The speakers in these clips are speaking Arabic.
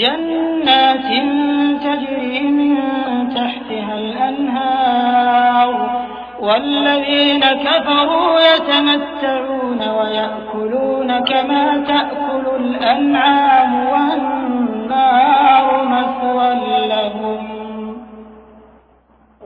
جنات تجري من تحتها الأنهار والذين كفروا يتمتعون ويأكلون كما تأكل الأنعام والنار مثوى لهم.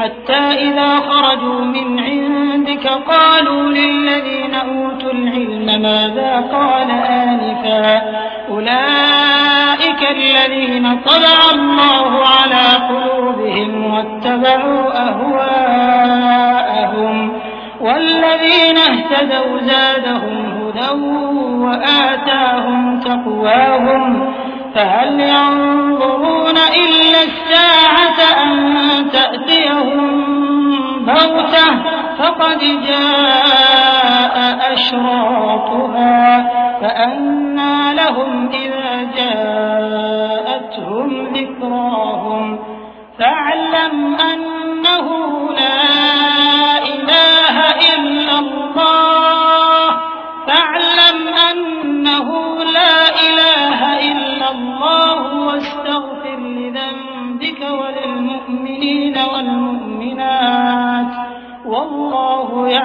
حتى إذا خرجوا من عندك قالوا للذين أوتوا العلم ماذا قال آنفا؟ أولئك الذين طبع الله على قلوبهم واتبعوا أهواءهم والذين اهتدوا زادهم هدى وآتاهم تقواهم. فهل ينظرون إلا الساعة أن تأتيهم الموتة فقد جاء أشراطها فأنى لهم إذا جاءتهم ذكراهم فاعلم أنه لا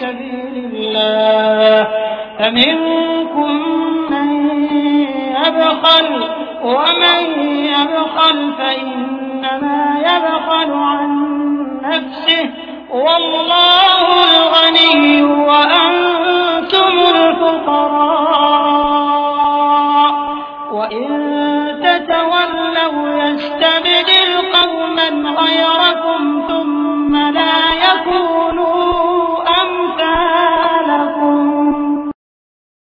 سبيل الله. فمنكم من يبخل ومن يبخل فإنما يبخل عن نفسه. والله